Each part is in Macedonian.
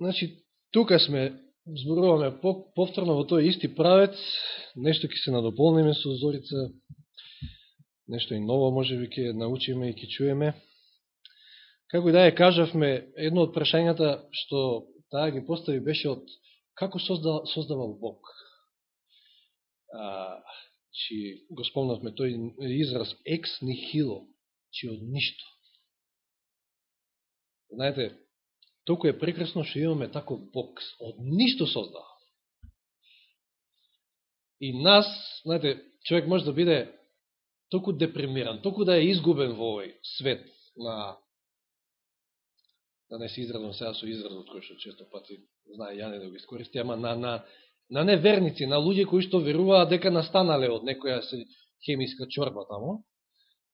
Значи, тука сме, зборуваме повторно во тој исти правец, нешто ќе се надополниме со Зорица, нешто и ново може би ќе научиме и ќе чуеме. Како и да ја кажавме, едно од прашањата што таа ги постави беше од како создал, создавал Бог. А, чи го спомнавме тој израз екс нихило, чи од ништо. Знаете, толку е прекрасно што имаме таков Бог, од ништо создава. И нас, знаете, човек може да биде толку депримиран, толку да е изгубен во овој свет на да не се изразам сега со изразот кој што често пати знае Јане да го искористи, ама на, на, на неверници, на луѓе кои што веруваат дека настанале од некоја хемиска чорба тамо,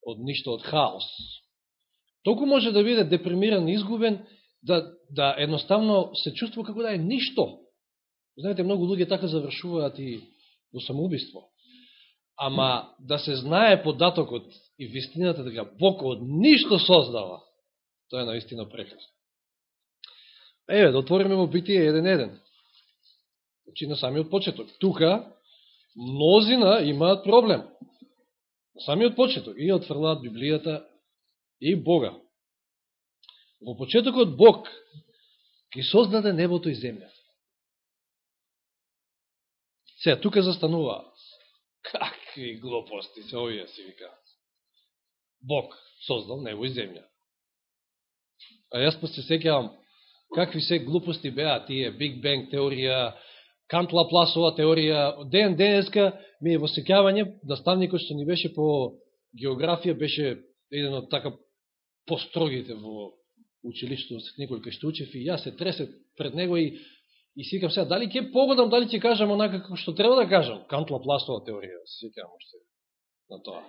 од ништо, од хаос. Толку може да биде депримиран изгубен, да, да едноставно се чувствува како да е ништо. Знаете, многу луѓе така завршуваат и во самоубиство. Ама да се знае податокот и вистината дека Бог од ништо создава, тоа е наистина прекрасно. Еве, да отвориме во Битие 1.1. Значи на самиот почеток. Тука мнозина имаат проблем. На самиот почеток. И отфрлаат Библијата и Бога. Во почетокот Бог ги создаде небото и земјата. Се, тука застануваат. Какви глупости се овие си викаат. Бог создал небо и земја. А јас па се секјавам какви се глупости беа тие Биг Бенг теорија, Кант Лапласова теорија. Ден денеска ми е во секјавање наставникот да што ни беше по географија беше еден од така построгите во училиштето со некој кај што учев и јас се тресе пред него и и си сега дали ќе погодам, дали ќе кажам онака како што треба да кажам, Кантла пластова теорија, се сеќавам уште на тоа.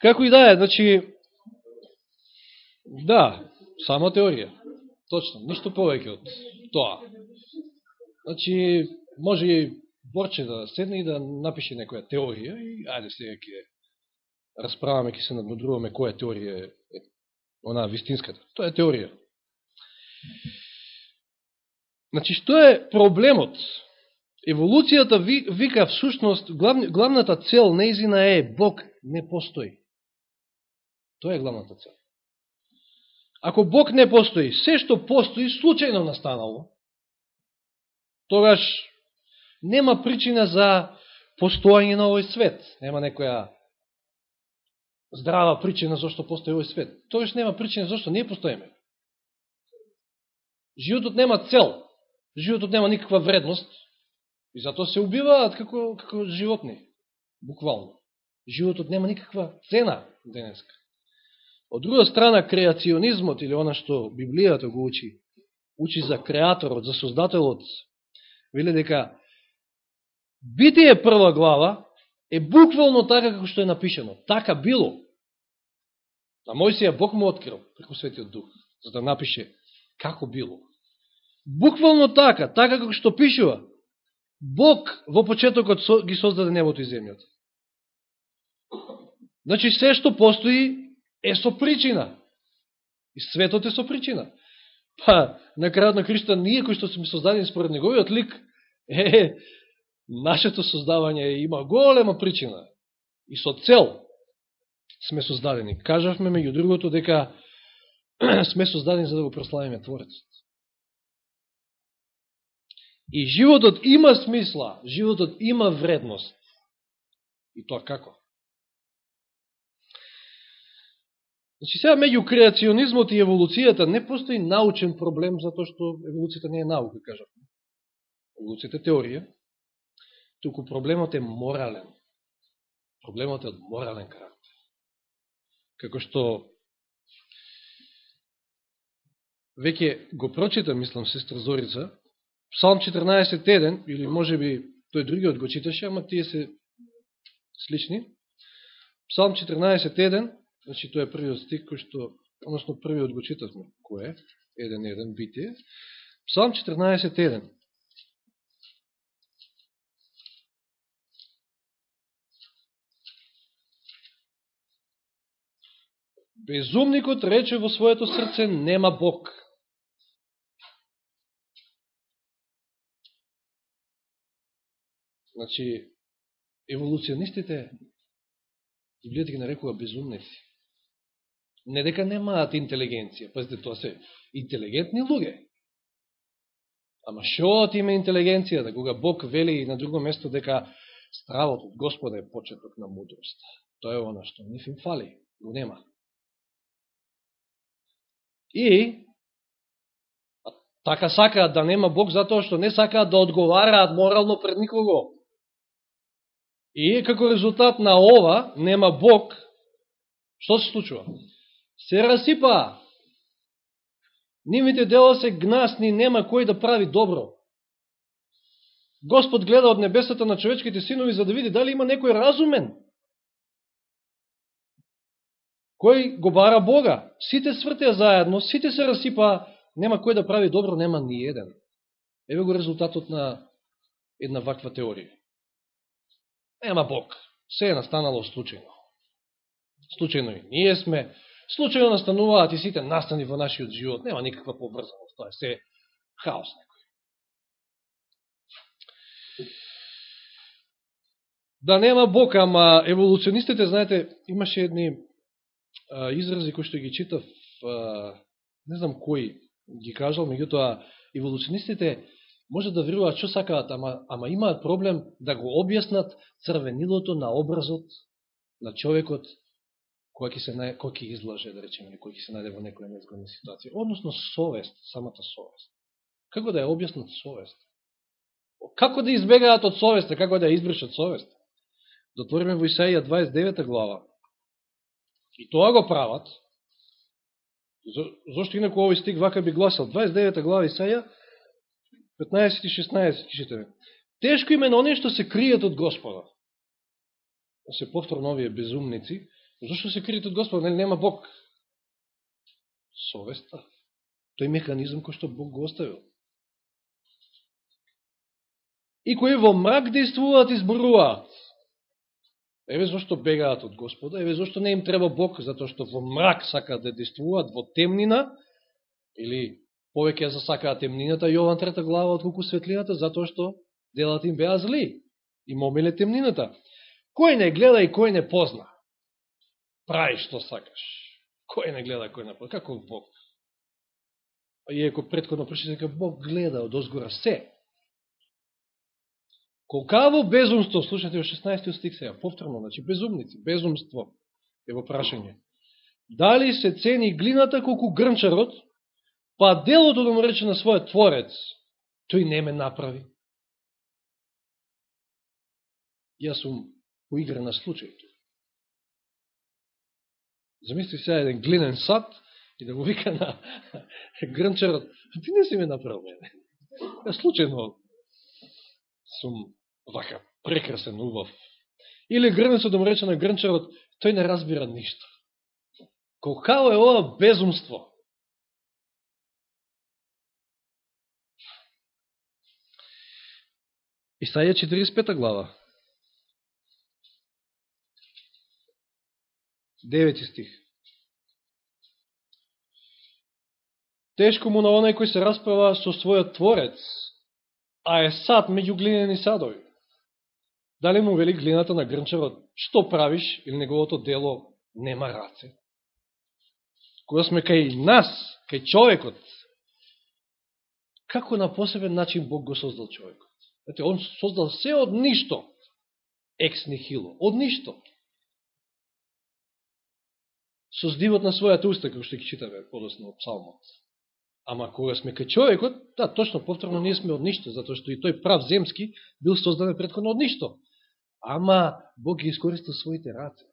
Како и да е, значи, да, само теорија. Точно, ништо повеќе од тоа. Значи, може и Борче да седне и да напише некоја теорија и ајде сега ќе расправаме, ќе се надмудруваме која теорија е, е она вистинската. Тоа е теорија. Значи, што е проблемот? Еволуцијата вика всушност, глав, главната цел неизина е Бог не постои. Тоа е главната цел. Ако Бог не постои, се што постои случајно настанало, тогаш нема причина за постојање на овој свет. Нема некоја здрава причина зашто постои овој свет. Тоеш нема причина зашто ние постоиме. Животот нема цел. Животот нема никаква вредност. И затоа се убиваат како, како животни. Буквално. Животот нема никаква цена денеска. Од друга страна, креационизмот или она што Библијата го учи, учи за креаторот, за создателот, веле дека Битие прва глава е буквално така како што е напишено. Така било. На Мојсија Бог му открил преку Светиот Дух, за да напише како било. Буквално така, така како што пишува. Бог во почетокот ги создаде небото и земјата. Значи, се што постои е со причина. И светот е со причина. Па, на крајот на Христа, ние кои што сме создадени според неговиот лик, е, нашето создавање има голема причина. И со цел сме создадени. Кажавме, меѓу другото, дека сме создадени за да го прославиме Творецот. И животот има смисла, животот има вредност. И тоа како? Значи, сега меѓу креационизмот и еволуцијата не постои научен проблем, затоа што еволуцијата не е наука, кажавме. Еволуцијата е теорија. Туку проблемот е морален. Проблемот е од морален карактер. Како што веќе го прочита, мислам, сестра Зорица, Псалм 14.1, или може би тој другиот го читаше, ама тие се слични. Псалм 14.1, Значи, тоа е првиот стих кој што, односно првиот го читавме, кој е? 1.1 битие. Псалм 14.1. Безумникот рече во своето срце нема Бог. Значи, еволуционистите, Библијата ги нарекува безумници. Не дека немаат интелигенција, пазите, тоа се интелигентни луѓе. Ама шоот има интелигенција, да кога Бог вели на друго место дека стравот од Господа е почеток на мудрост. Тоа е оно што ниф им фали, го нема. И така сакаат да нема Бог затоа што не сакаат да одговараат морално пред никого. И како резултат на ова, нема Бог, што се случува? Се расипа. Нивите дела се гнасни, нема кој да прави добро. Господ гледа од небесата на човечките синови за да види дали има некој разумен. Кој го бара Бога. Сите свртеа заедно, сите се расипа, нема кој да прави добро, нема ни еден. Еве го резултатот на една ваква теорија. Нема Бог. Се е настанало случајно. Случајно и ние сме. Случајно настануваат и сите настани во нашиот живот. Нема никаква поврзаност. Тоа е се хаос некој. Да нема Бог, ама еволуционистите, знаете, имаше едни изрази кои што ги читав, не знам кој ги кажал, меѓутоа еволуционистите може да веруваат што сакаат, ама, ама имаат проблем да го објаснат црвенилото на образот на човекот кој ќе се кој ќе излаже, да речеме, кој ќе се најде во некоја незгодна ситуација. Односно совест, самата совест. Како да ја објаснат совест? Како да избегаат од совеста, како да ја избришат совест? Дотвориме во Исаија 29 глава. И тоа го прават. Зошто инако овој стиг вака би гласал? 29 глава Исаја, 15 и 16 читаме. Тешко име на оние што се кријат од Господа. Да се повторно овие безумници. Зошто се кријат од Господа? Нели нема Бог? Совеста. Тој механизм кој што Бог го оставил. И кои во мрак действуваат и зборуваат. Еве зашто бегаат од Господа, еве зашто не им треба Бог, затоа што во мрак сакаат да действуваат, во темнина, или повеќе засакаат темнината, Јован трета глава, од отколку светлината, затоа што делат им беа зли. И момиле темнината. Кој не гледа и кој не позна? Прави што сакаш. Кој не гледа, кој не позна? Како Бог? Иеко предходно дека Бог гледа од озгора се. Колкаво безумство, слушате во 16 стих сега, повторно, значи безумници, безумство е во прашање. Дали се цени глината колку грнчарот, Па делото да му рече на својот творец, тој не ме направи. Јас сум поигра на случајто. Замисли сега еден глинен сад и да му вика на грнчарот, ти не си ме направил мене. Ја случайно сум вака прекрасен, убав. Или грнецот да му рече на грнчарот, тој не разбира ништо. Колкао е ова безумство? Исаија 45 глава. 9 стих. Тешко му на онај кој се расправа со својот творец, а е сад меѓу глинени садови. Дали му вели глината на грнчарот, што правиш или неговото дело нема раце? Кога сме кај нас, кај човекот, како на посебен начин Бог го создал човекот? Знаете, он создал се од ништо. Екс нихило. Од ништо. Со здивот на својата уста, како што ги читаме подосно од псалмот. Ама кога сме кај човекот, да, точно, повторно ние сме од ништо, затоа што и тој прав земски бил создаден предходно од ништо. Ама Бог ги искористил своите раце.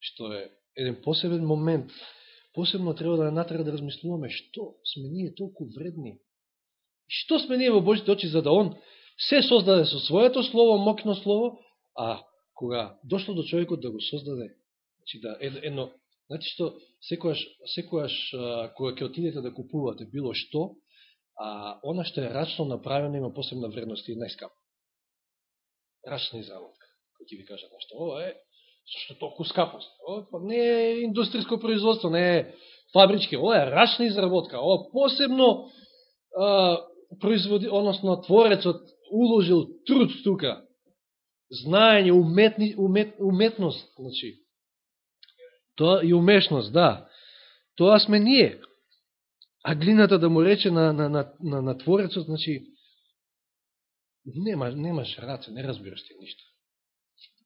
Што е еден посебен момент. Посебно треба да натре да размислуваме што сме ние толку вредни Што сме ние во Божите очи за да Он се создаде со своето слово, мокно слово, а кога дошло до човекот да го создаде, значи да едно, знаете што, секојаш, секојаш кога ќе отидете да купувате било што, а она што е рачно направено има посебна вредност и најскапо. Рачна изработка, кој ќе ви кажа нешто. Ова е што толку скапост? Ова па не е индустријско производство, не е фабрички, ова е рачна изработка, ова посебно а, производи, односно творецот уложил труд тука, знаење, уметни, умет, уметност, значи, тоа и умешност, да, тоа сме ние. А глината да му рече на, на, на, на, на творецот, значи, нема, немаш раце, не разбираш ти ништо.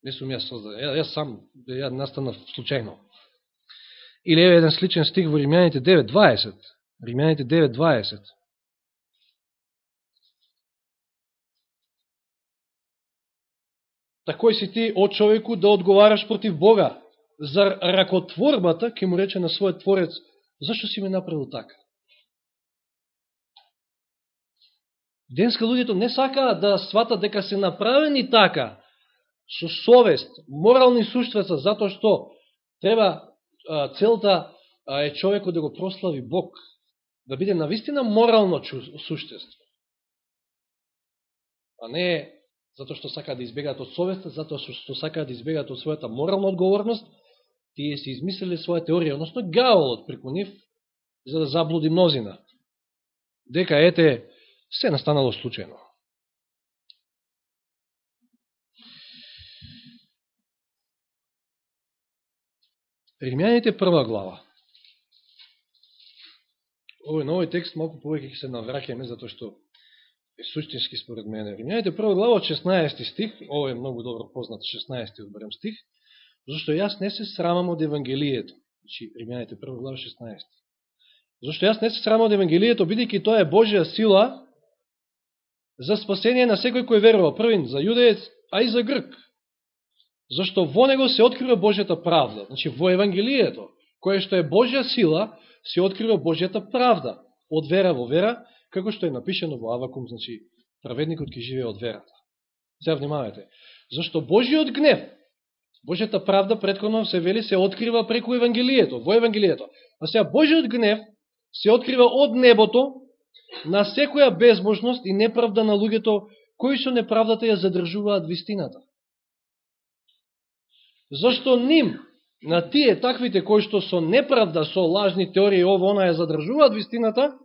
Не сум јас создаден, ја, јас сам, ја настанав случајно. Или е еден сличен стих во Римјаните 9.20. Римјаните 9.20. Такој си ти од човеку да одговараш против Бога за ракотворбата, ке му рече на својот творец, зашто си ме направил така? Денска луѓето не сакаат да сватат дека се направени така, со совест, морални суштвеца, затоа што треба целта е човекот да го прослави Бог, да биде навистина морално суштество. А не затоа што сакаат да избегаат од совеста, затоа што сакаат да избегаат од својата морална одговорност, тие се измислили своја теорија, односно гаолот преку нив, за да заблуди мнозина. Дека ете, се настанало случајно. Римјаните прва глава. Овој на овој текст малку повеќе ќе се навраќаме, затоа што е суштински според мене. Римјаните прва глава од 16 стих, овој е многу добро познат 16 одберем стих, зашто јас не се срамам од Евангелието. Значи, Римјаните прва глава 16. Зашто јас не се срамам од Евангелието, бидејќи тоа е Божја сила за спасение на секој кој верува, првин за јудеец, а и за грк. Зашто во него се открива Божјата правда. Значи, во Евангелието, кое што е Божја сила, се открива Божјата правда. Од вера во вера, како што е напишено во Авакум, значи, праведникот ке живее од верата. Сега внимавајте. Зашто Божиот гнев, Божјата правда предходно се вели се открива преку Евангелието, во Евангелието. А сега Божиот гнев се открива од небото на секоја безможност и неправда на луѓето кои со неправдата ја задржуваат вистината. Зашто ним, на тие таквите кои што со неправда, со лажни теории, ово, она ја задржуваат вистината,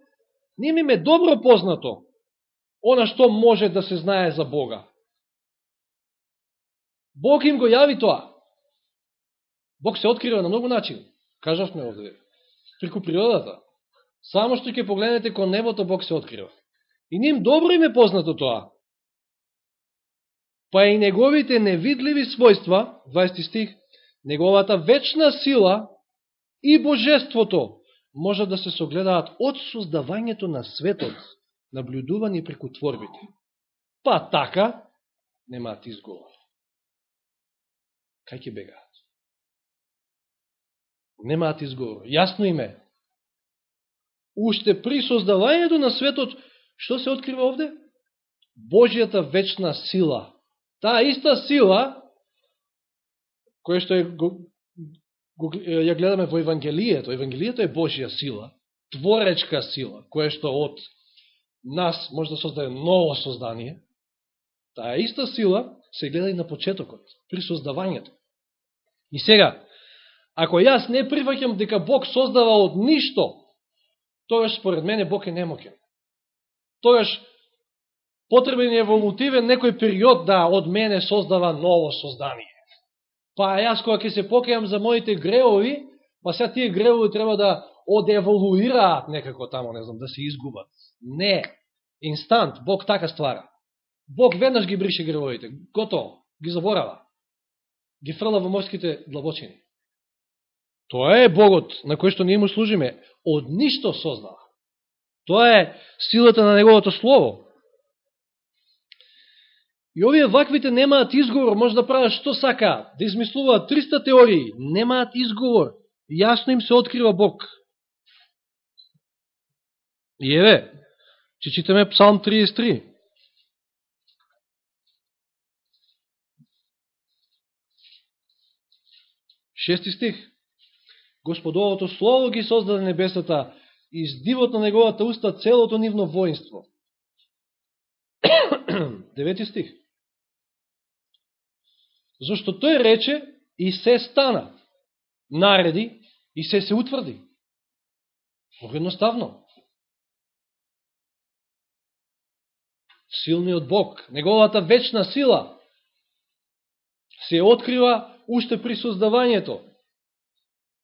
ним им е добро познато она што може да се знае за Бога. Бог им го јави тоа. Бог се открива на многу начин. Кажавме овде. Преку природата. Само што ќе погледнете кон небото, Бог се открива. И ним добро им е познато тоа па и неговите невидливи својства, 20 стих, неговата вечна сила и божеството можат да се согледаат од создавањето на светот, наблюдувани преку творбите. Па така, немаат изговор. Кај ќе бегаат? Немаат изговор. Јасно име. Уште при создавањето на светот, што се открива овде? Божијата вечна сила Таа иста сила, која што е, го, го, ја гледаме во Евангелието, Евангелието е Божија сила, творечка сила, која што од нас може да создаде ново создание, таа иста сила се гледа и на почетокот, при создавањето. И сега, ако јас не прифаќам дека Бог создава од ништо, тогаш според мене Бог е немокен. Тогаш потребен е еволутивен некој период да од мене создава ново создание. Па јас кога ќе се покајам за моите греови, па сега тие греови треба да одеволуираат некако тамо, не знам, да се изгубат. Не. Инстант, Бог така ствара. Бог веднаш ги брише гревовите. Готово. Ги заборава. Ги фрла во морските длабочини. Тоа е Богот на кој што ние му служиме. Од ништо создава. Тоа е силата на Неговото Слово. И овие ваквите немаат изговор, може да прават што сака, да измислуваат 300 теории, немаат изговор. Јасно им се открива Бог. И еве, че читаме Псалм 33. Шести стих. Господовото Слово ги создаде небесата и с дивот на неговата уста целото нивно воинство. Девети стих. Зошто тој рече, и се стана. Нареди и се се утврди. Много едноставно. Силниот Бог, неговата вечна сила, се открива уште при создавањето.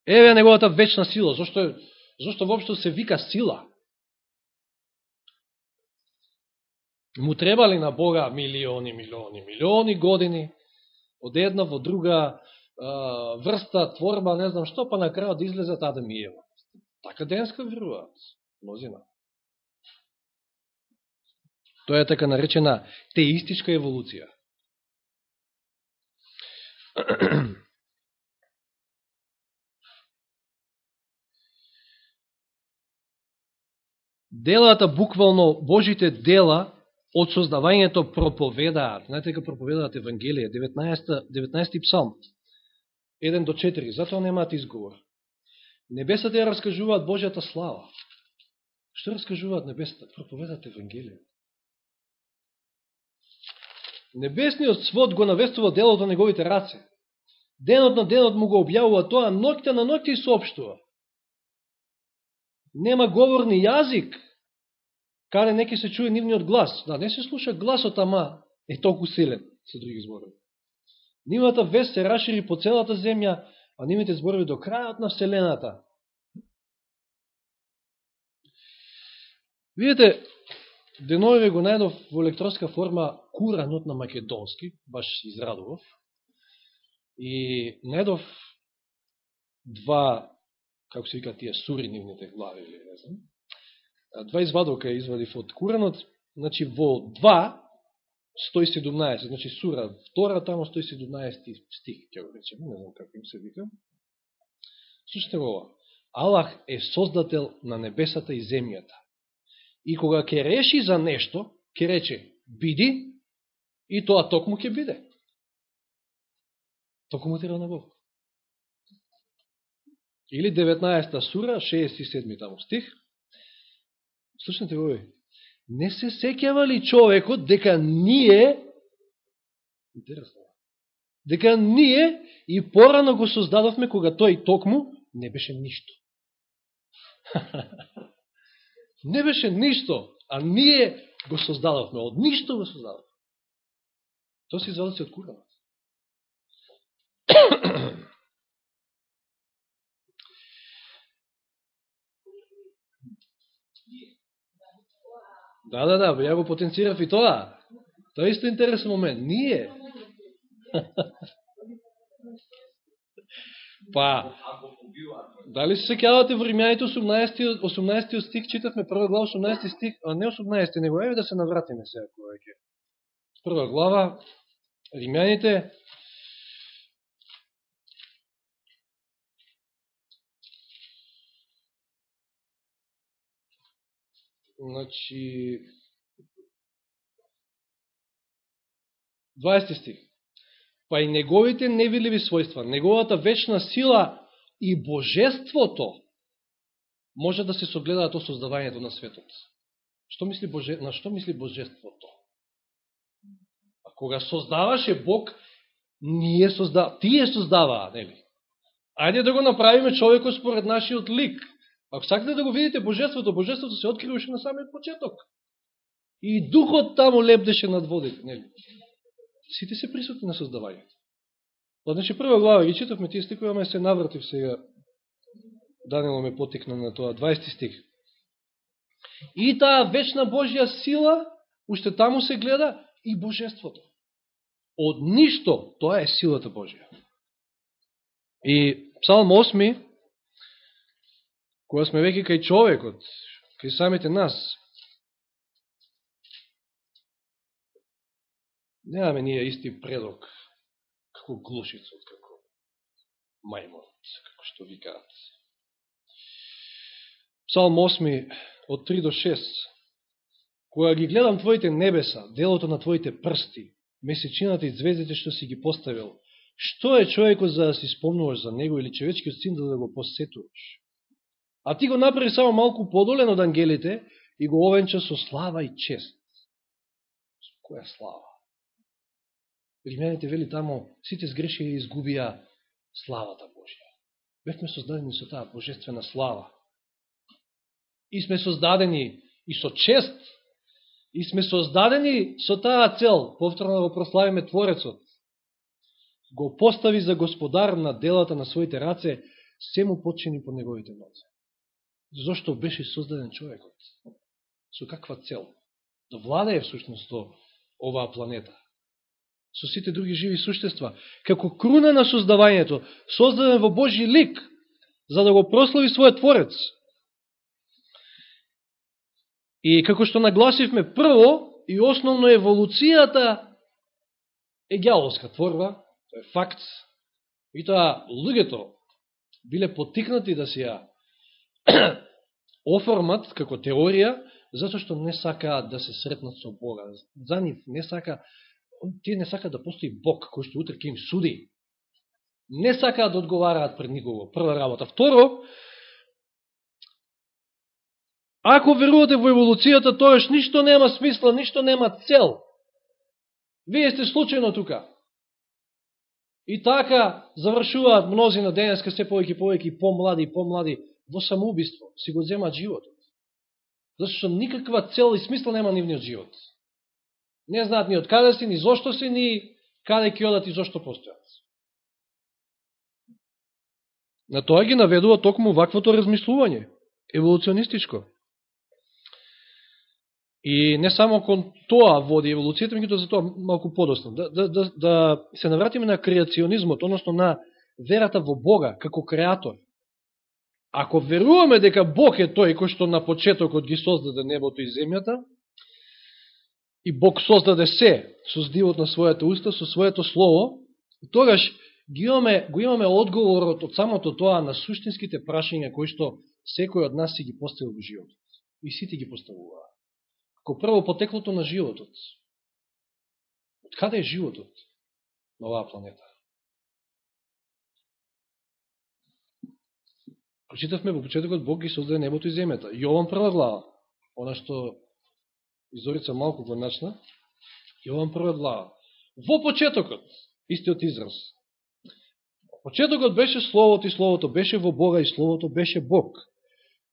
Еве неговата вечна сила. Зошто, зошто воопшто се вика сила? Му требали на Бога милиони, милиони, милиони години, од една во друга врста, творба, не знам што, па на крајот да излезат Адам и Ева. Така денска веруваат, мнозина. Тоа е така наречена теистичка еволуција. Делата, буквално Божите дела, од создавањето проповедаат. Знаете дека проповедаат Евангелие, 19, 19 псалм, 1 до 4, затоа немаат изговор. Небесата ја раскажуваат Божјата слава. Што раскажуваат небесата? Проповедаат Евангелие. Небесниот свод го навестува делото на неговите раце. Денот на денот му го објавува тоа, ноќта на ноќта и сообщува. Нема говорни јазик, каде неки се чуе нивниот глас. Да, не се слуша гласот, ама е толку силен, со други зборови. Нивната вест се расшири по целата земја, а нивните зборови до крајот на Вселената. Видете, деновиве го најдов во електронска форма куранот на македонски, баш израдував, и најдов два, како се вика тие сури нивните глави, или не знам, два извадока извадив од Куранот, значи во 2, 117, значи сура втора, тамо 117 стих, ќе го речеме, не знам како им се вика. Слушате го ова. Аллах е создател на небесата и земјата. И кога ќе реши за нешто, ќе рече биди, и тоа токму ќе биде. Токму тера на Бог. Или 19 сура, 67 таму стих, Слушнете го Не се секјава ли човекот дека ние, интересно, дека ние и порано го создадовме кога тој токму не беше ништо. не беше ништо, а ние го создадовме, од ништо го создадовме. Тоа се извадоци од Куранот. Да, да, да, ја го потенцирав и тоа. Тоа е исто интересен момент. Ние. па, дали се секјавате во Римјаните 18, 18 стих, читавме прва глава 18 стих, а не 18, него еве да се навратиме сега кој ќе. Прва глава, Римјаните, Значи, 20 стих. Па и неговите невиливи својства, неговата вечна сила и божеството може да се согледаат о создавањето на светот. Што мисли боже... На што мисли божеството? А кога создаваше Бог, ние создава, тие создаваа, нели? Ајде да го направиме човекот според нашиот лик. Ако сакате да го видите божеството, божеството се откриваше на самиот почеток. И духот таму лепдеше над водите, нели? Сите се присутни на создавањето. Па, значи, прва глава ги читавме тие стикови, ама се навратив сега. Данило ме потикна на тоа, 20 стих. И таа вечна Божја сила, уште таму се гледа, и божеството. Од ништо, тоа е силата Божја. И Псалм 8, кога сме веќе кај човекот, кај самите нас, немаме ние исти предок, како глушицот, како мајмонот, како што викаат. Псалм 8, од 3 до 6. Кога ги гледам Твоите небеса, делото на Твоите прсти, месечината и звездите што си ги поставил, што е човекот за да си спомнуваш за него или човечкиот син да го посетуваш? А ти го направи само малку подолен од ангелите и го овенча со слава и чест. Која слава? Римјаните вели тамо, сите сгрешија и изгубија славата Божја. Бевме создадени со таа божествена слава. И сме создадени и со чест, и сме создадени со таа цел, повторно да го прославиме Творецот. Го постави за господар на делата на своите раце, се му почини по неговите ноце. Зошто беше создаден човекот? Со каква цел? Да владее всушност оваа планета. Со сите други живи суштества. Како круна на создавањето, создаден во Божи лик, за да го прослави својот Творец. И како што нагласивме прво и основно еволуцијата е гјаловска творба, тоа е факт, и тоа луѓето биле потикнати да се ја оформат како теорија, затоа што не сакаат да се сретнат со Бога. За нив не сака, тие не сакаат да постои Бог, кој што утре ќе им суди. Не сакаат да одговараат пред никого. Прва работа. Второ, ако верувате во еволуцијата, тоеш ништо нема смисла, ништо нема цел. Вие сте случајно тука. И така завршуваат мнози на денеска, се повеќе повеќе, помлади и помлади, во самоубиство, си го земаат животот. Зашто никаква цел и смисла нема нивниот живот. Не знаат ни од каде си, ни зошто си, ни каде ќе одат и зошто постојат. На тоа ги наведува токму ваквото размислување, еволуционистичко. И не само кон тоа води еволуцијата, меѓуто за тоа малку подосно. Да, да, да, да се навратиме на креационизмот, односно на верата во Бога како креатор. Ако веруваме дека Бог е тој кој што на почетокот ги создаде небото и земјата, и Бог создаде се со здивот на својата уста, со своето слово, тогаш ги имаме, го имаме одговорот од самото тоа на суштинските прашања кои што секој од нас си ги поставил во животот. И сите ги поставуваат ко прво потеклото на животот. Од каде е животот на оваа планета? Прочитавме во почетокот Бог ги создаде небото и земјата. Јован прва глава, она што изорица малку го начна, Јован прва глава. Во почетокот, истиот израз. Почетокот беше Словото и Словото беше во Бога и Словото беше Бог.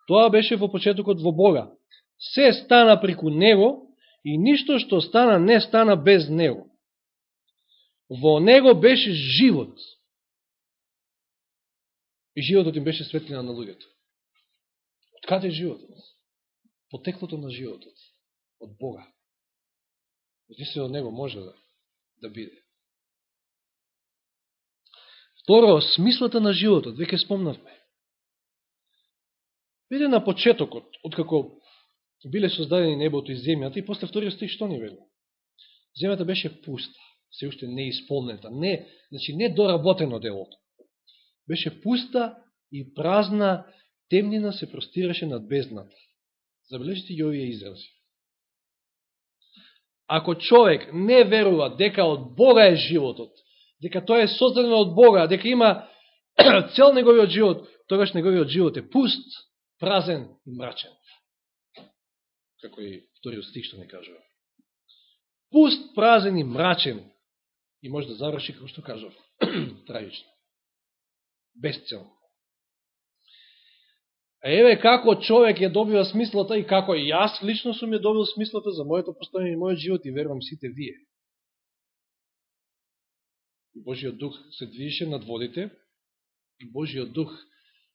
Тоа беше во почетокот во Бога. Се стана преку Него и ништо што стана не стана без Него. Во Него беше живот. И животот им беше светлина на луѓето. Од каде е животот? Потеклото на животот. Од Бога. Единствено од Него може да, да биде. Второ, смислата на животот, веќе спомнавме. Биде на почетокот, откако биле создадени небото и земјата, и после вториот стих што ни вели? Земјата беше пуста, се уште не исполнета, не, значи не доработено делото. Беше пуста и празна, темнина се простираше над бездната. Забележите ги овие изрази. Ако човек не верува дека од Бога е животот, дека тој е создаден од Бога, дека има цел неговиот живот, тогаш неговиот живот е пуст, празен и мрачен како и вториот стих што не кажува. Пуст, празен и мрачен. И може да заврши, како што кажав, трагично. Безцелно. А еве како човек ја добива смислата и како и јас лично сум ја добил смислата за моето постојање и мојот живот и верувам сите вие. Божиот дух се движеше над водите и Божиот дух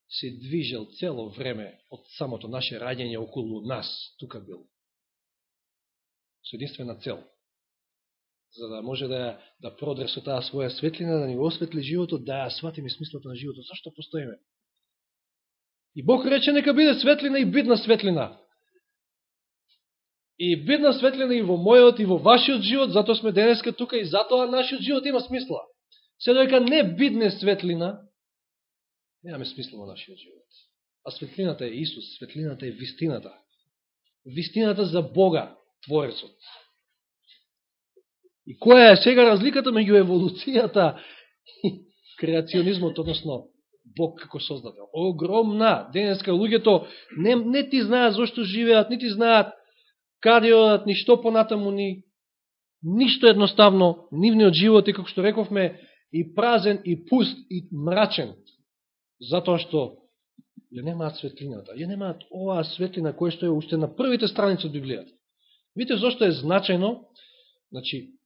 се движел цело време од самото наше раѓање околу нас, тука бил. Со единствена цел. За да може да, да продре со таа своја светлина, да ни го осветли животот, да ја сватиме смислата на животот. Зашто постоиме? И Бог рече нека биде светлина и бидна светлина. И бидна светлина и во мојот и во вашиот живот, затоа сме денеска тука и затоа нашиот живот има смисла. Се доека не бидне светлина, немаме смисла во нашиот живот. А светлината е Исус, светлината е вистината. Вистината за Бога, Творецот. И која е сега разликата меѓу еволуцијата и креационизмот, односно Бог како создател? Огромна. Денеска луѓето не, не ти знаат зашто живеат, не ти знаат каде одат, ни што понатаму ни. Ништо едноставно, нивниот живот и како што рековме, и празен, и пуст, и мрачен, затоа што ја немаат светлината, ја немаат оваа светлина која што е уште на првите страници од Библијата. Видите зашто е значено, значи,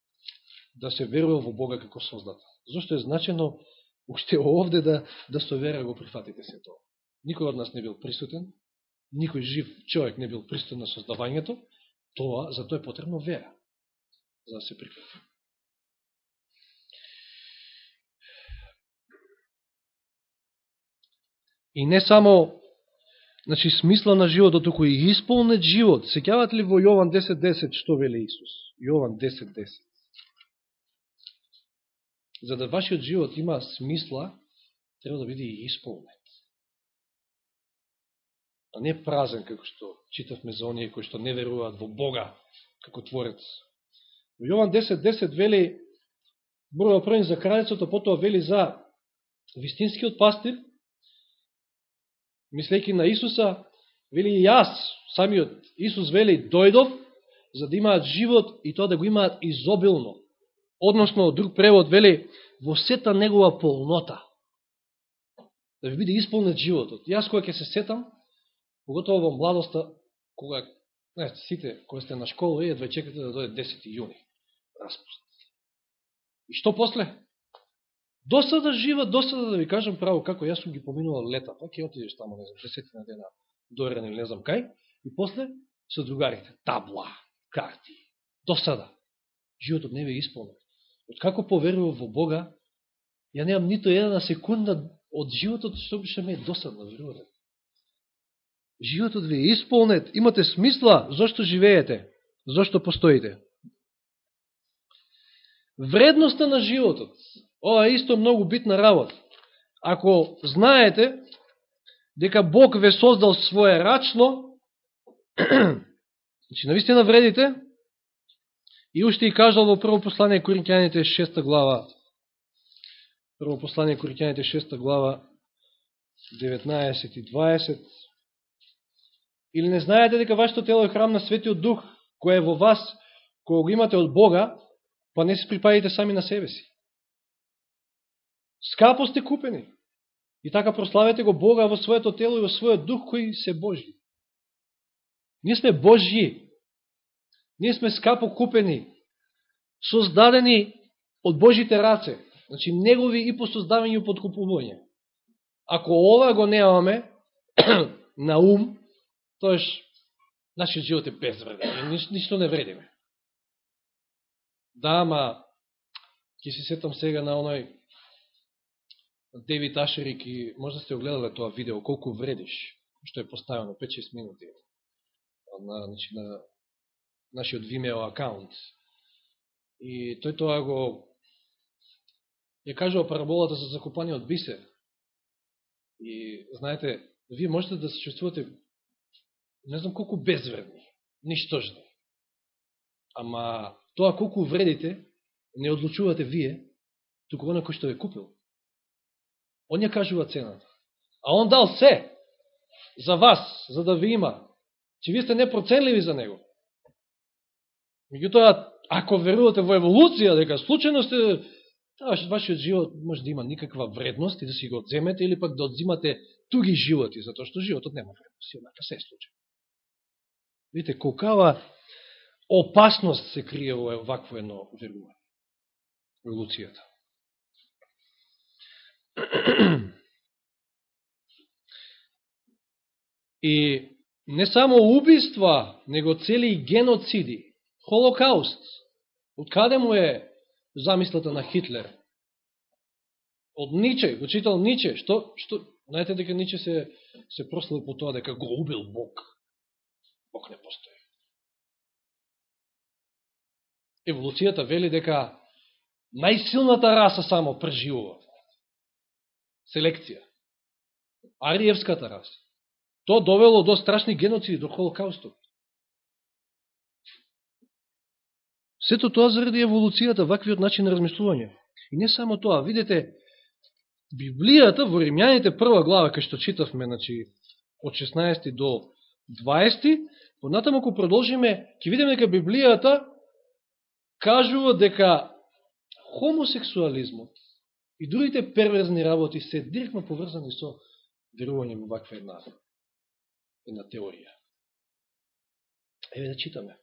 да се верува во Бога како создател. Зошто е значено уште овде да, да со вера го прифатите се тоа. Никој од нас не бил присутен, никој жив човек не бил присутен на создавањето, тоа, за тоа е потребно вера, за да се прифати. И не само значи, смисла на животот, току и исполнет живот. Секјават ли во Јован 10.10 10, што вели Исус? Јован 10.10. 10. За да вашиот живот има смисла, треба да биде и исполнет. А не празен, како што читавме за оние кои што не веруваат во Бога како Творец. Во Јован 10.10 10 вели, брува првен за кралецото, потоа вели за вистинскиот пастир, мислејќи на Исуса, вели и јас, самиот Исус вели, дојдов, за да имаат живот и тоа да го имаат изобилно. Односно, друг превод вели, во сета негова полнота. Да ви биде исполнет животот. Јас кога ќе се сетам, поготово во младоста, кога, знаете, сите кои сте на школа, едва чекате да дојде 10. јуни, распуст. И што после? Досада жива, досада да ви кажам право како јас сум ги поминувал лета, па ќе отидеш тамо, не знам, десетина дена дорен или не знам кај, и после со другарите, табла, карти, досада. Животот не ви исполнен. Од како поверував во Бога, ја немам нито една секунда од животот што беше ме досадно, верувате. Животот ви е исполнет, имате смисла зашто живеете, зашто постоите. Вредноста на животот. Ова е исто многу битна работа. Ако знаете дека Бог ве создал свое рачно, значи навистина вредите, и уште и кажал во прво послание Коринќаните 6 глава, прво послание Коринќаните 6 глава, 19 и 20, или не знаете дека вашето тело е храм на Светиот Дух, кој е во вас, кој го имате од Бога, па не се припадите сами на себе си. Скапо сте купени. И така прославете го Бога во своето тело и во својот дух кој се Божи. Ние сме Божи. Ние сме скапо купени, создадени од Божите раце. Значи, негови и по создавање и подкупување. Ако ова го немаме на ум, тоеш нашиот живот е безвреден. Ниш, ништо не вредиме. Да, ама, ќе се сетам сега на оној Девид Ашерик и може да сте огледале тоа видео, колку вредиш, што е поставено 5-6 минути на, значи, на нашиот Vimeo акаунт. И тој тоа го ја кажува параболата за закупаниот од бисер. И знаете, вие можете да се чувствувате не знам колку безвредни, ништожни. Ама тоа колку вредите не одлучувате вие, туку онако што ве купил. Он ја кажува цената. А он дал се за вас, за да ви има. Че ви сте непроценливи за него. Меѓутоа, ако верувате во еволуција, дека случайно сте, тоа вашиот живот може да има никаква вредност и да си го одземете, или пак да одзимате туги животи, затоа што животот нема вредност. И однака се е случај. Видите, колкава опасност се крие во вакво едно верување. Еволуцијата. И не само убиства, него цели геноциди, холокауст. Од каде му е замислата на Хитлер? Од Ниче, го читал Ниче. Што, што, знаете дека Ниче се, се прослал по тоа дека го убил Бог. Бог не постои. Еволуцијата вели дека најсилната раса само преживува селекција. Ариевската раса. То довело до страшни геноциди, до холокаустот. Сето тоа заради еволуцијата, ваквиот начин на размислување. И не само тоа, видите, Библијата во Римјаните прва глава, кај што читавме, значи, од 16 до 20, понатаму ако продолжиме, ќе видиме дека Библијата кажува дека хомосексуализмот И другите перверзни работи се директно поврзани со верување во ваква една, една теорија. Еве да читаме.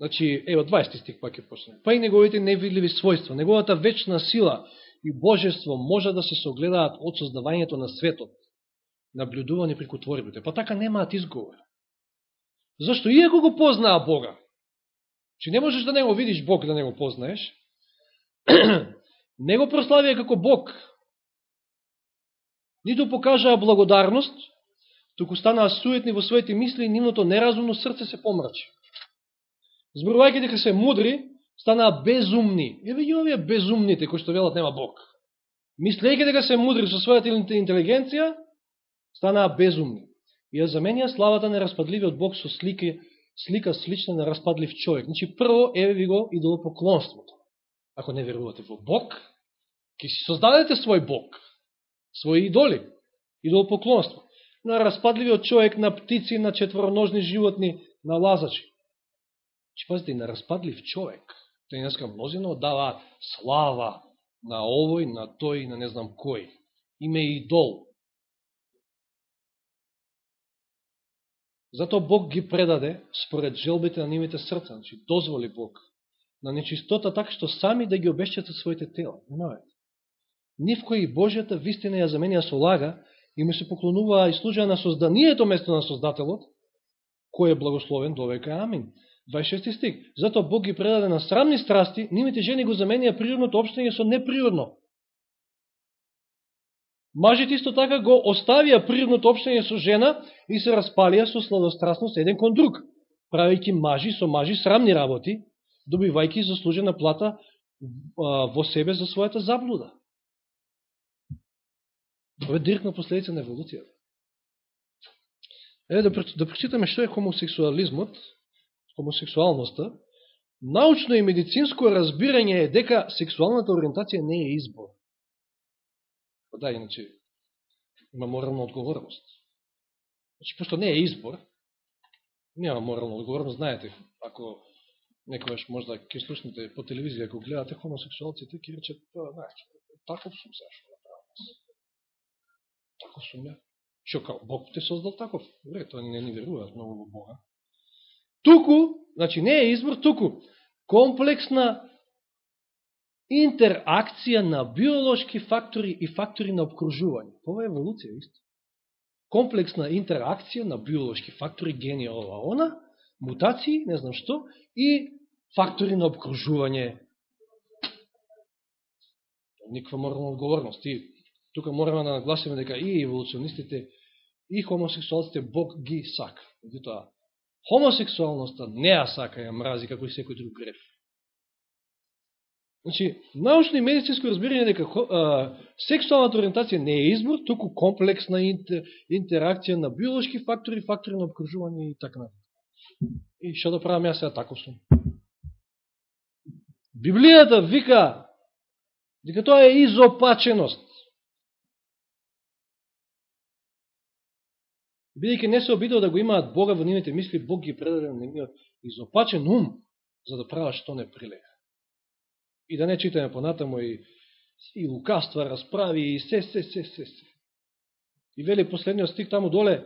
Значи, ево 20 стих пак е почне. Па и неговите невидливи својства, неговата вечна сила и божество може да се согледаат од создавањето на светот, наблюдување преку творбите. Па така немаат изговор. Зашто иако го познаа Бога, че не можеш да не го видиш Бог, да не го познаеш, не го прославија како Бог, нито покажаа благодарност, туку станаа суетни во своите мисли и нивното неразумно срце се помрачи. Зборувајќи дека се мудри, станаа безумни. Еве ги овие безумните кои што велат нема Бог. Мислејќи дека се мудри со својата интелигенција, станаа безумни. И ја заменија славата на распадливиот Бог со слика, слика слична на распадлив човек. Значи, прво, еве ви го идолопоклонството. Ако не верувате во Бог, ќе си создадете свој Бог, своји идоли, идолопоклонство. На распадливиот човек, на птици, на четвороножни животни, на лазачи. Че пазите, на распадлив човек. тој Денеска мнозина дава слава на овој, на тој, на не знам кој. Име идол. Зато Бог ги предаде според желбите на нивите срца, значи дозволи Бог на нечистота така што сами да ги обещат своите тела. Знаете. Нивко и Божјата вистина ја заменија со лага и му се поклонуваа и служаа на созданието место на Создателот, кој е благословен до века. Амин. 26 стик. Зато Бог ги предаде на срамни страсти, нивите жени го заменија природното обштење со неприродно. Мажите исто така го оставија природното обштење со жена и се распалија со сладострастност еден кон друг, правејќи мажи со мажи срамни работи, добивајќи заслужена плата во себе за својата заблуда. Ова е директна последица на еволуцијата. Еве да, да прочитаме што е хомосексуализмот, хомосексуалноста. Научно и медицинско разбирање е дека сексуалната ориентација не е избор. Па да, иначе има морална одговорност. Значи, пошто не е избор, нема морална одговорност, знаете, ако некојаш можда ќе слушнете по телевизија, ако гледате хомосексуалците, ќе речат, па, знаеш, таков сум зашо направо. Таков сум ја. Шо као, Бог те создал таков. Добре, тоа не ни веруваат многу во Бога. Туку, значи не е избор, туку комплексна интеракција на биолошки фактори и фактори на обкружување. Ова е еволуција, исто. Комплексна интеракција на биолошки фактори, гени, ова, она, мутации, не знам што, и фактори на обкружување. Никва морална одговорност. И тука мораме да нагласиме дека и еволуционистите, и хомосексуалците Бог ги сака. Меѓутоа, хомосексуалноста не ја сака, ја мрази, како и секој друг греф. Значи, научно и медицинско разбирање дека а, сексуалната ориентација не е избор, туку комплексна интер, интеракција на биолошки фактори, фактори на обкружување и така натаму. И што да правам јас сега таков сум? Библијата вика дека тоа е изопаченост. Бидејќи не се обидува да го имаат Бога во нивните мисли, Бог ги предаде на нивниот изопачен ум, за да прават што не прилега. И да не читаме понатамо и, и лукаства, расправи и се, се, се, се, се. И вели последниот стик таму доле,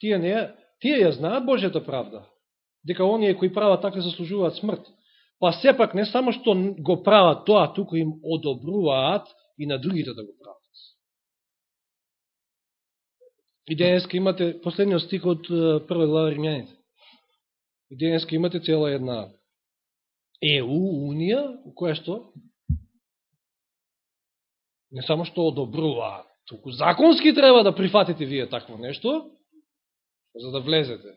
тие, не, тие ја знаат Божјата правда, дека оние кои прават така заслужуваат смрт. Па сепак не само што го прават тоа, туку им одобруваат и на другите да го прават. И денеска имате последниот стик од прва глава Римјаните. И денеска имате цела една ЕУ, Унија, која што не само што одобрува, туку законски треба да прифатите вие такво нешто, за да влезете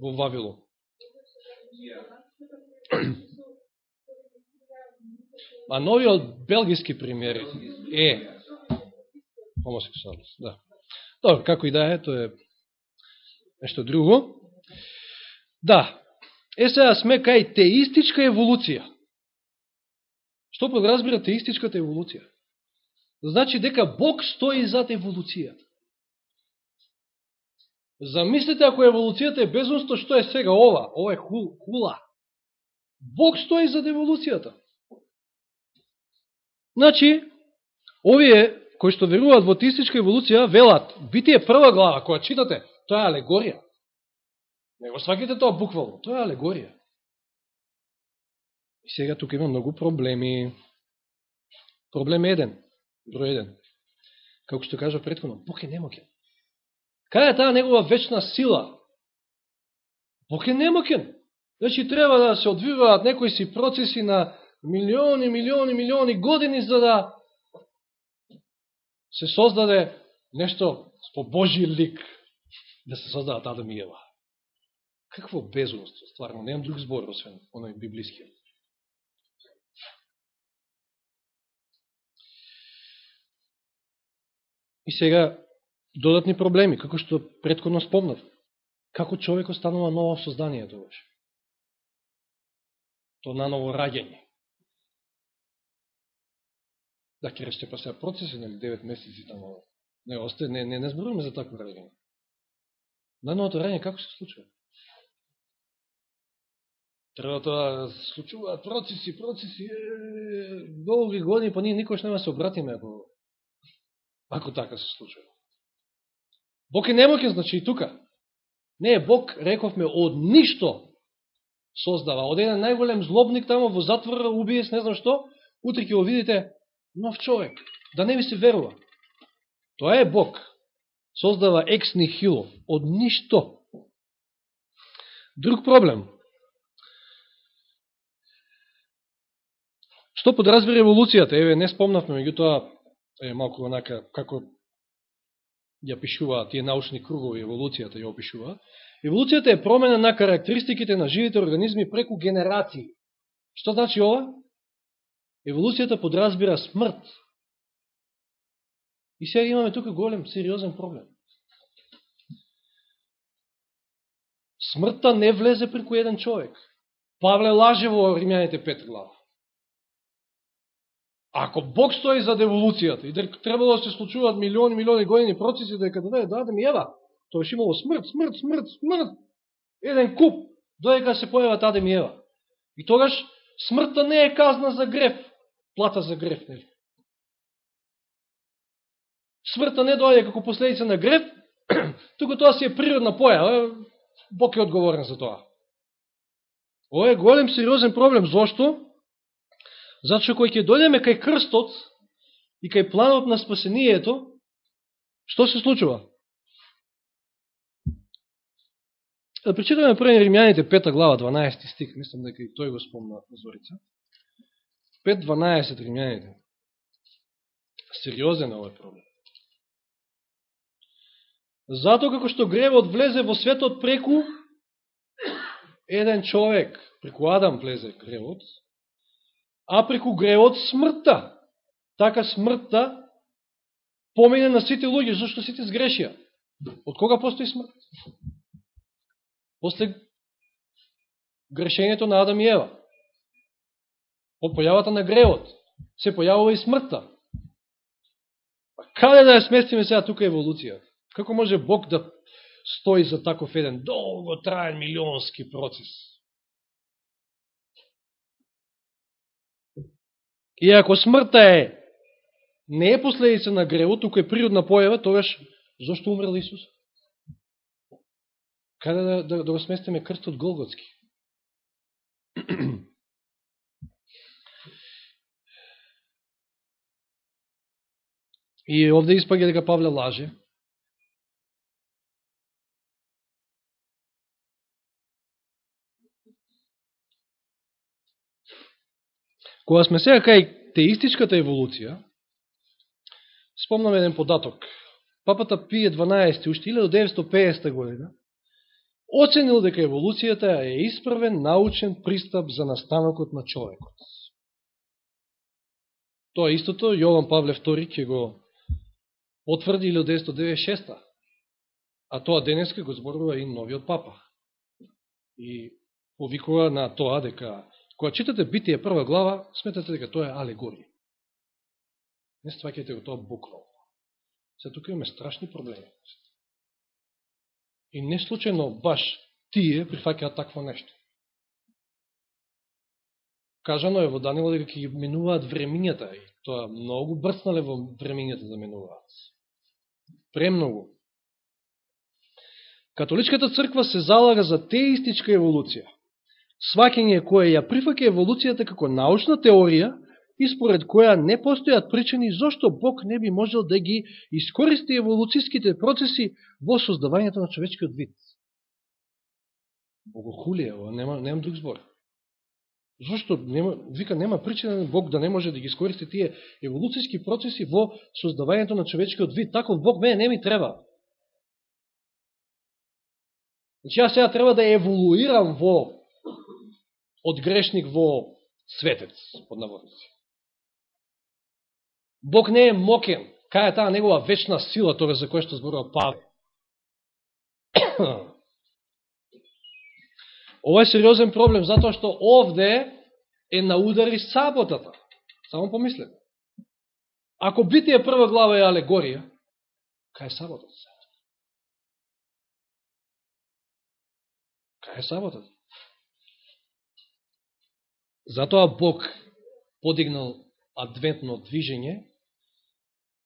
во Вавилон. А новиот белгиски пример е хомосексуалност, да. Добро, како и да е, тоа е нешто друго. Да, Е, сега сме кај теистичка еволуција. Што подразбира теистичката еволуција? Значи дека Бог стои зад еволуцијата. Замислите ако еволуцијата е безумство, што е сега ова? Ова е хул, хула. Бог стои зад еволуцијата. Значи, овие кои што веруваат во теистичка еволуција, велат, битие прва глава, која читате, тоа е алегорија. Не го сваките тоа буквално, тоа е алегорија. И сега тука има многу проблеми. Проблем еден, број еден. Како што кажа предходно, Бог е немокен. Кај е таа негова вечна сила? Бог е немокен. Значи, треба да се одвиваат некои си процеси на милиони, милиони, милиони години за да се создаде нешто по Божи лик, да се создадат Адам и Ева. Какво безумство, стварно, немам друг збор, освен оној библискиот. И сега, додатни проблеми, како што предходно спомнав. Како човек останува ново создание тогаш? То наново раѓање. Да, ке речете па сега процеси, нели, 9 месеци таму. Не, осте, не, не, не зборуваме за такво раѓање. Нановото раѓање како се случува? Треба тоа да случува случуваат процеси, процеси, е, долги години, па ние никош нема да се обратиме ако Ако така се случува. Бог е немокен, значи и тука. Не е Бог, рековме, од ништо создава. Од еден најголем злобник тамо во затвора, убиец, не знам што, утре ќе го видите нов човек. Да не ви се верува. Тоа е Бог. Создава екс нихило. Од ништо. Друг проблем. Што подразбира еволуцијата? Еве, не спомнавме, меѓутоа, е малку онака, како ја пишуваат тие научни кругови, еволуцијата ја опишуваат. Еволуцијата е промена на карактеристиките на живите организми преку генерации. Што значи ова? Еволуцијата подразбира смрт. И сега имаме тука голем, сериозен проблем. Смртта не влезе преку еден човек. Павле лаже во Римјаните пет глава. Ако Бог стои за еволуцијата, и дека требало да се случуваат милиони, милиони години процеси дека да да Адам ми Ева, тоа беше имало смрт, смрт, смрт, смрт, еден куп, додека се појават Адам и Ева. И тогаш смртта не е казна за греф, плата за греф, нели? Смртта не доаѓа како последица на греф, туку тоа си е природна појава, Бог е одговорен за тоа. Ова е голем сериозен проблем. Зошто? Зато што кој ќе дојдеме кај крстот и кај планот на спасението, што се случува? Да причитаме први Римјаните 5 глава 12 стих, мислам дека и тој го спомна на Зорица. 5.12 Римјаните. Сериозен е овој проблем. Зато како што гревот влезе во светот преку еден човек, преку Адам влезе гревот, а преку гревот смртта. Така смртта помине на сите луѓе, зашто сите сгрешија. Од кога постои смрт? После грешењето на Адам и Ева. Од појавата на гревот се појавува и смртта. А каде да ја сместиме сега тука еволуција? Како може Бог да стои за таков еден долго траен милионски процес? И ако смртта е не е последица на гревот, туку е природна појава, тогаш зашто умрел Исус? Каде да, да, да го сместиме крстот Голготски? И овде испаѓа дека Павле лаже. Кога сме сега кај теистичката еволуција, спомнам еден податок. Папата Пие 12, уште 1950 година, оценил дека еволуцијата е исправен научен пристап за настанокот на човекот. Тоа истото Јован Павле II ќе го потврди 1996 а тоа денеска го зборува и новиот папа. И повикува на тоа дека Кога читате Битие прва глава, сметате дека тоа е алегорија. Не ствакете го тоа буквално. Се тука имаме страшни проблеми. И не случайно баш тие прифакеат такво нешто кажано е во Данило дека ќе ги времињата и тоа многу брцнале во времињата да минуваат. Премногу. Католичката црква се залага за теистичка еволуција. Свакење кое ја прифаке еволуцијата како научна теорија и според која не постојат причини зашто Бог не би можел да ги искористи еволуцијските процеси во создавањето на човечкиот вид. Богохулие, немам, немам друг збор. Зошто нема, вика нема причина Бог да не може да ги искористи тие еволуцијски процеси во создавањето на човечкиот вид. Таков Бог мене не ми треба. Значи јас сега треба да еволуирам во од грешник во светец, под наводници. Бог не е мокен. Кај е таа негова вечна сила, тоа за која што зборува Паве. Ова е сериозен проблем, затоа што овде е на удари саботата. Само помислете. Ако битие прва глава е алегорија, кај е саботата? Кај е саботата? Затоа Бог подигнал адвентно движење,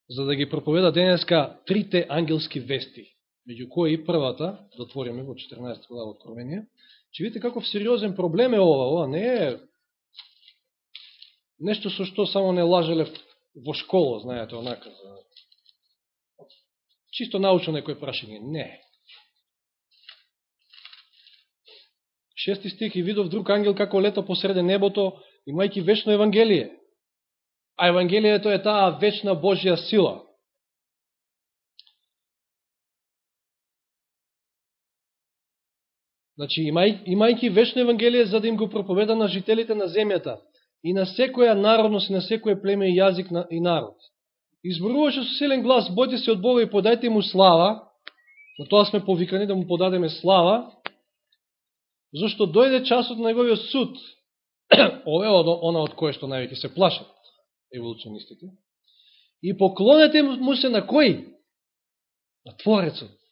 за да ги проповеда денеска трите ангелски вести, меѓу кои првата, да отвориме во 14 глава Откровение, Че видите каков сериозен проблем е ова. Ова не е нешто со што само не лажеле во школа, знаете, онака. Чисто научно некој прашање. Не. Шести стих и видов друг ангел како лето посреде небото, имајќи вечно Евангелие. А Евангелието е таа вечна Божја сила. Значи, имај, имајки вечно Евангелие за да им го проповеда на жителите на земјата и на секоја народност и на секој племе и јазик и народ. Изборуваше со силен глас, бојте се од Бога и подајте му слава, на тоа сме повикани да му подадеме слава, зашто дојде часот на неговиот суд, ове од она од кое што највеќе се плашат еволуционистите, и поклонете му се на кој? На Творецот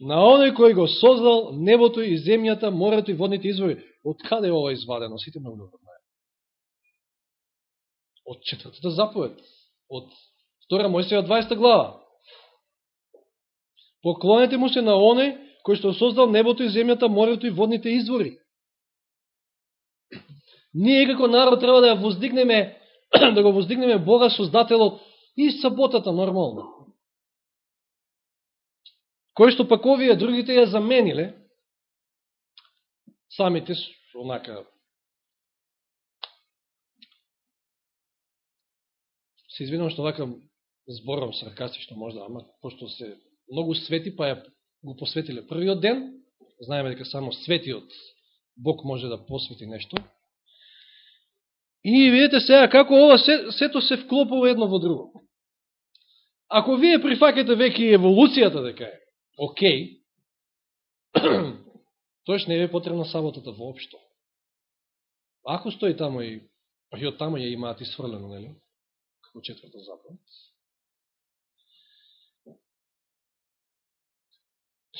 на оној кој го создал небото и земјата, морето и водните извори. Од каде е ова извадено? Сите многу добро знаат. Од четвртата заповед. Од втора Мојсија 20 глава. Поклонете му се на оној кој што создал небото и земјата, морето и водните извори. Ние како народ треба да ја воздигнеме, да го воздигнеме Бога Создателот и саботата нормално кој што пак овие другите ја замениле, самите онака се извинам што вака зборам саркастично можда, ама пошто се многу свети, па ја го посветиле првиот ден, знаеме дека само светиот Бог може да посвети нешто. И видите сега како ова се, сето се вклопува едно во друго. Ако вие прифакате веќе еволуцијата дека е, окей, тоеш не е потребна саботата воопшто. Ако стои тамо и, па и од тамо ја имаат исфрлено, нели? Како четврта заповед.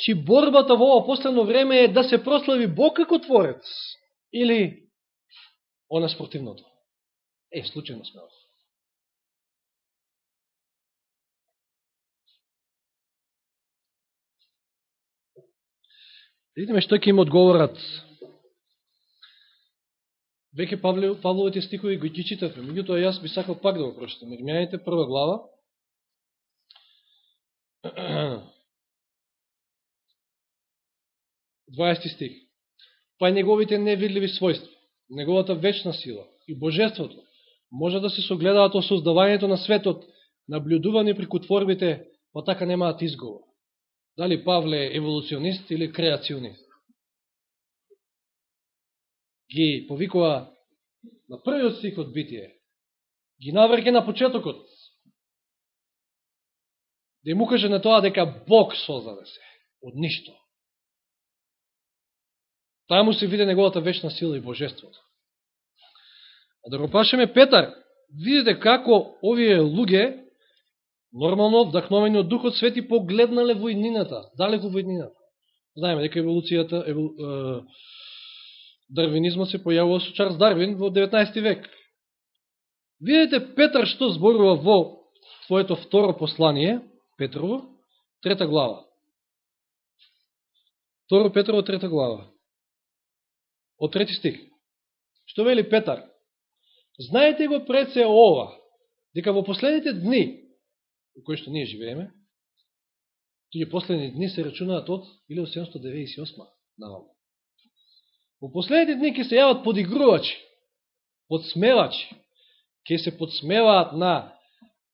Чи борбата во ова последно време е да се прослави Бог како Творец или она спротивното. Е, случайно сме Видиме што ќе им одговорат. Веќе Павловите стихови го ги читавме, меѓутоа јас би сакал пак да го прочитам. Римјаните прва глава. 20 стих. Па неговите невидливи својства, неговата вечна сила и божеството може да се согледаат о создавањето на светот, наблюдувани преку творбите, па така немаат изговор. Дали Павле е еволуционист или креационист? Ги повикува на првиот стих од битие. Ги наврке на почетокот. Да им укаже на тоа дека Бог создаде се. Од ништо. Таму се виде неговата вечна сила и божеството. А да го пашеме Петар, видите како овие луѓе Нормално, вдахновени од Духот Свети, погледнале во иднината, далеко во иднината. Знаеме дека еволуцијата, евол, дарвинизмот се појавува со Чарлз Дарвин во 19 век. Видете Петар што зборува во своето второ послание, Петрово, трета глава. Второ Петрово, трета глава. Од трети стих. Што вели Петар? Знаете го пред се ова, дека во последните дни, во кој што ние живееме, тие последни дни се рачунаат од 1798 наваму. Во последните дни ќе се јават подигрувачи, подсмевачи, ќе се подсмеваат на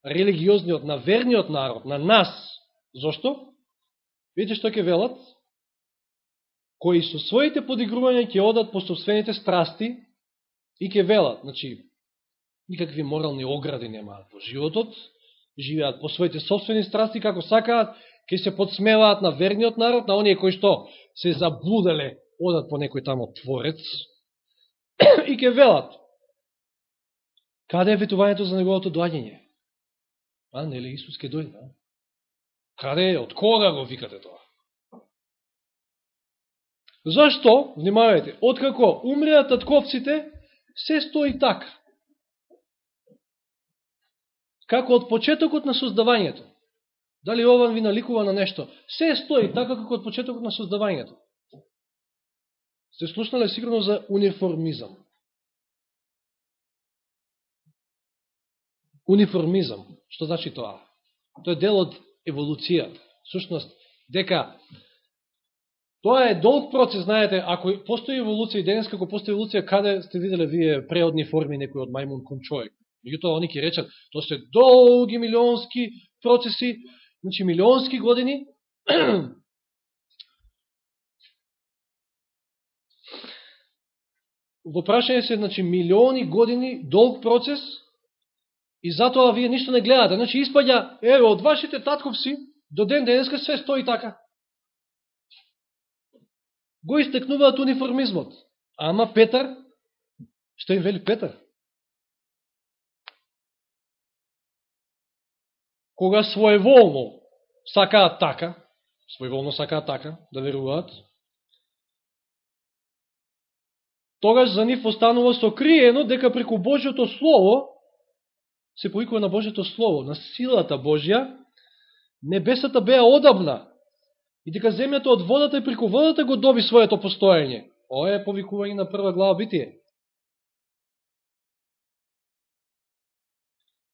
религиозниот, на верниот народ, на нас. Зошто? Видите што ќе велат? Кои со своите подигрувања ќе одат по собствените страсти и ќе велат. Значи, никакви морални огради немаат во животот, живеат по своите собствени страсти, како сакаат, ќе се подсмеваат на верниот народ, на оние кои што се заблуделе, одат по некој тамо творец, и ќе велат, каде е ветувањето за неговото доаѓање? А, нели Исус ке дојде, а? Каде е, од кога го викате тоа? Зашто, внимавајте, откако умреат татковците, се стои така. Како од почетокот на создавањето. Дали ова ви наликува на нешто? Се стои така како од почетокот на создавањето. Се слушнале сигурно за униформизам. Униформизам. Што значи тоа? Тоа е дел од еволуцијата. Сушност, дека тоа е долг процес, знаете, ако постои еволуција и денес како постои еволуција, каде сте виделе вие преодни форми некој од мајмун кон човек? Меѓутоа, они ќе речат, тоа се долги милионски процеси, значи милионски години, во прашање се, значи, милиони години долг процес и затоа вие ништо не гледате. Значи, испаѓа, еве, од вашите татковци до ден денеска све стои така. Го истекнуваат униформизмот. Ама Петар, што им вели Петар? Кога своеволно сакаат така, своеволно сакаат така, да веруваат, тогаш за нив останува сокриено дека преку Божиото Слово, се повикува на Божиото Слово, на силата Божја, небесата беа одабна, и дека земјата од водата и преку водата го доби своето постоење. Ова е повикување на прва глава Битие.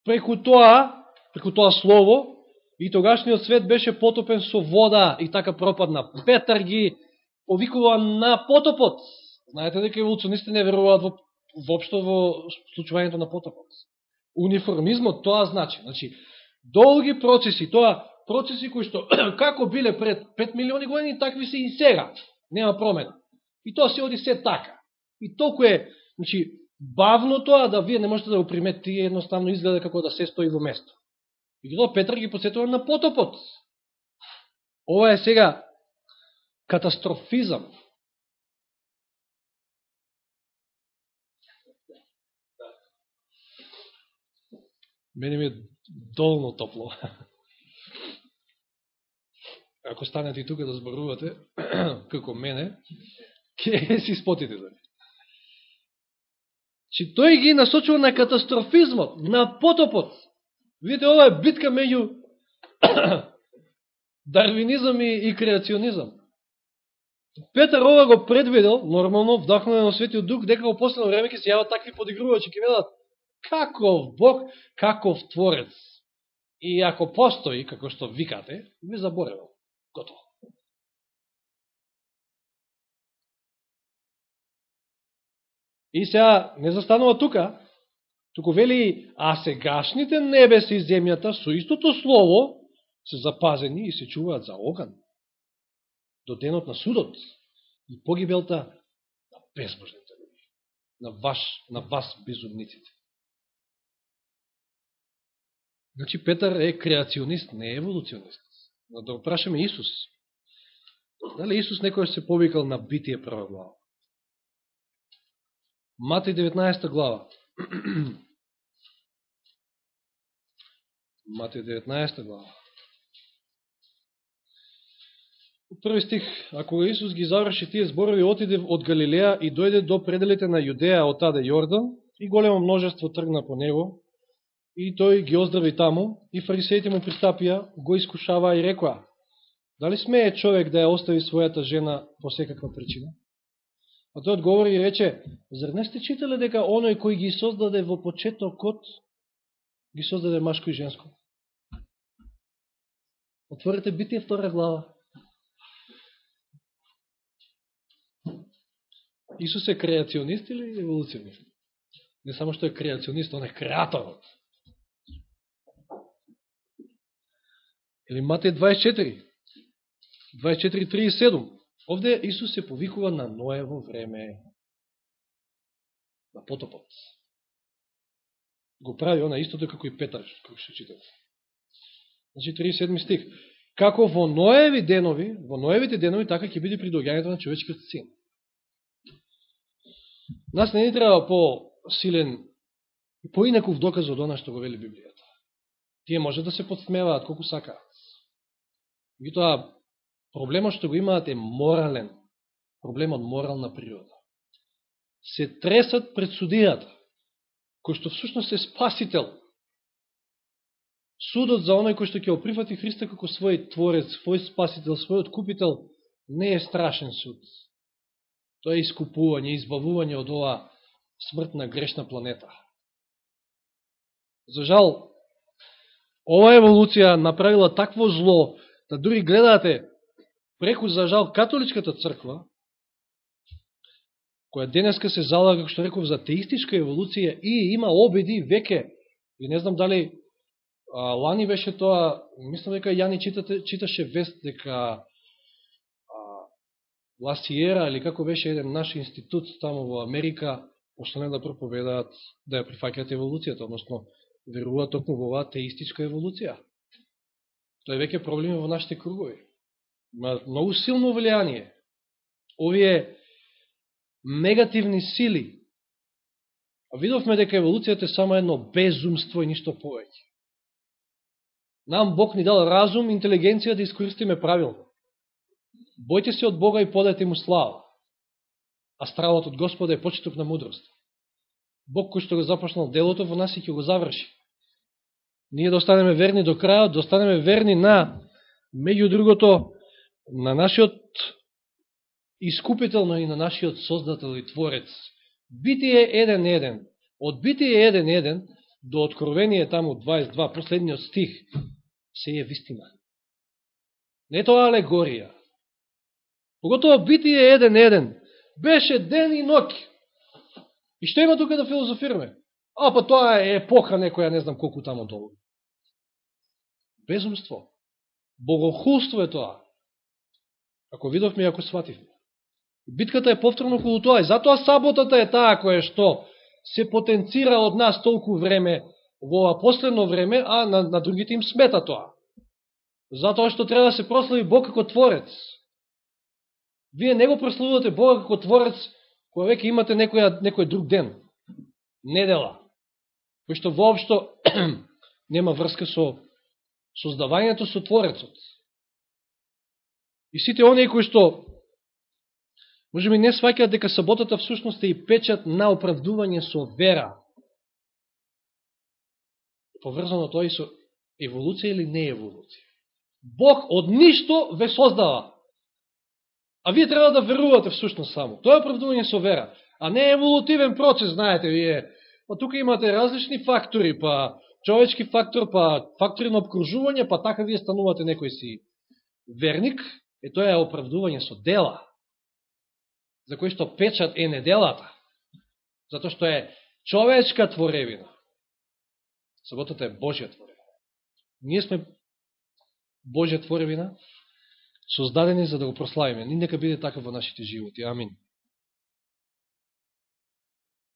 Преку тоа, преку тоа слово, и тогашниот свет беше потопен со вода и така пропадна. Петар ги повикува на потопот. Знаете дека еволуционисти не веруваат во, вопшто во случувањето на потопот. Униформизмот тоа значи. Значи, долги процеси, тоа процеси кои што како биле пред 5 милиони години, такви се и сега. Нема промена. И тоа се оди се така. И толку е, значи, бавно тоа да вие не можете да го приметите, едноставно изгледа како да се стои во место. И Петар ги посетува на потопот. Ова е сега катастрофизам. Мене ми е долно топло. Ако станете и тука да зборувате, како мене, ќе си спотите да Чи значи, тој ги насочува на катастрофизмот, на потопот. Видите, ова е битка меѓу дарвинизам и, и креационизам. Петар ова го предвидел, нормално, вдахнуване на Светиот Дух, дека во последно време ќе се јават такви подигрувачи, ќе велат, каков Бог, каков Творец. И ако постои, како што викате, ви заборевам. Готово. И сега не застанува тука, Туку вели, а сегашните небеси и земјата со истото слово се запазени и се чуваат за оган. До денот на судот и погибелта на безбожните луѓе, На, ваш, на вас безумниците. Значи Петар е креационист, не е еволуционист. Но да опрашаме Исус. Дали Исус некој се повикал на битие прва глава? Матеј 19 глава. Матеј 19 глава. Први стих, ако Исус ги заврши тие зборови, отиде од Галилеја и дојде до пределите на Јудеја од таде Јордан и големо множество тргна по него и тој ги оздрави таму и фарисеите му пристапија, го искушава и рекоа, дали смее човек да ја остави својата жена по секаква причина? А тој одговори и рече, зар не сте читале дека оној кој ги создаде во почетокот, ги создаде машко и женско? Отворете битие втора глава. Исус е креационист или еволуционист? Не само што е креационист, он е креаторот. Или Матеј 24, 24.37. Овде Исус се повикува на Ноево време, на потопот. Го прави она истото така како и Петар, како што читате. Значи 37 стих. Како во Ноеви денови, во Ноевите денови, така ќе биде придоѓањето на човечкиот син. Нас не ни треба по-силен и поинаков доказ од она што го вели Библијата. Тие може да се подсмеваат колку сакаат. Меѓутоа, проблемот што го имаат е морален. Проблем од морална природа. Се тресат пред судијата, кој што всушност е спасител. Судот за оној кој што ќе оприфати Христа како свој творец, свој спасител, свој откупител, не е страшен суд. Тоа е искупување, избавување од ова смртна грешна планета. За жал, ова еволуција направила такво зло, да дури гледате преку, за жал, католичката црква, која денеска се залага, како што реков, за теистичка еволуција и има обиди веке, и не знам дали а, лани беше тоа, мислам дека Јани читате, читаше вест дека Ласиера, или како беше еден наш институт таму во Америка, остане да проповедаат, да ја прифакјат еволуцијата, односно, веруваат токму во оваа теистичка еволуција. Тоа е веќе проблеми во нашите кругови има многу силно влијание. Овие негативни сили. А видовме дека еволуцијата е само едно безумство и ништо повеќе. Нам Бог ни дал разум, интелигенција да искористиме правилно. Бојте се од Бога и подете му слава. А стравот од Господа е почеток на мудрост. Бог кој што го започнал делото во нас и ќе го заврши. Ние да останеме верни до крајот, да останеме верни на, меѓу другото, на нашиот искупител, но и на нашиот создател и творец. Битие 1.1. Од Битие 1.1 до Откровение таму 22, последниот стих, се е вистина. Не тоа алегорија. Поготово Битие 1.1 беше ден и ноќ. И што има тука да филозофираме? А, па тоа е епоха некоја, не знам колку таму долу. Безумство. Богохулство е тоа. Ако видовме и ако свативме. Битката е повторно околу тоа и затоа саботата е таа која што се потенцира од нас толку време во ова последно време, а на, на другите им смета тоа. Затоа што треба да се прослави Бог како Творец. Вие не го прославувате Бога како Творец, која веќе имате некој, некој друг ден. Недела. Кој што воопшто нема врска со создавањето со Творецот. И сите оние кои што може би не сваќаат дека саботата всушност е и печат на оправдување со вера. Поврзано тоа и со еволуција или не еволуција. Бог од ништо ве создава. А вие треба да верувате всушност само. Тоа е оправдување со вера. А не еволутивен процес, знаете, вие. Па тука имате различни фактори, па човечки фактор, па фактори на обкружување, па така вие станувате некој си верник, Е тоа е оправдување со дела, за кој што печат е неделата, затоа што е човечка творевина. Саботата е Божја творевина. Ние сме Божја творевина, создадени за да го прославиме. Ни нека биде така во нашите животи. Амин.